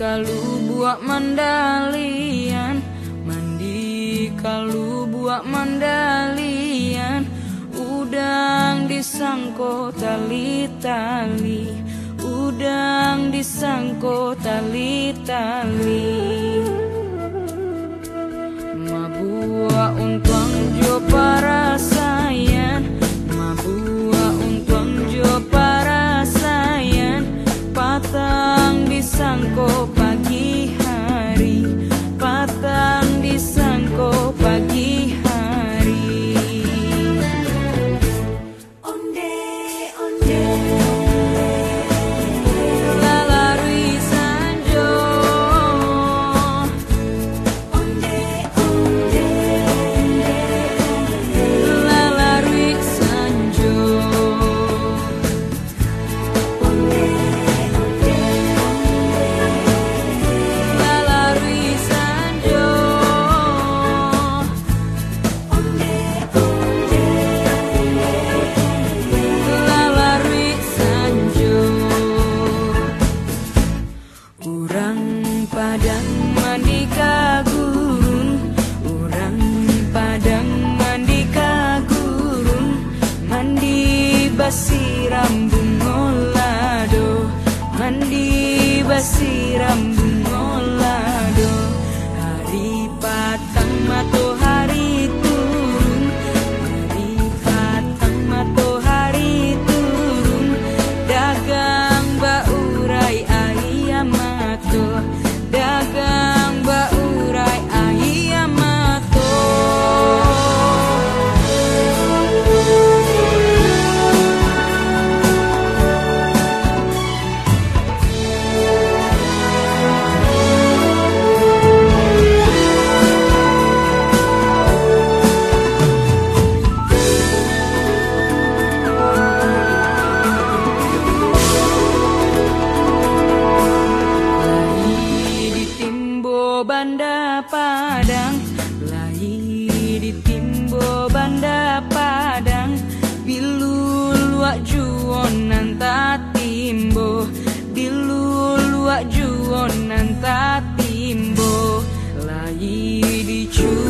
kalu buat mandalian. Mandi kalu buat mandalian. Udang disangko tali-tali. Udang disangko tali-tali. basiram bungul lado mandi basiram tak timbul lagi dicuri